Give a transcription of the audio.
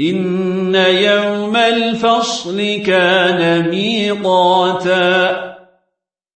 إن يوم الفصل كان ميقاتا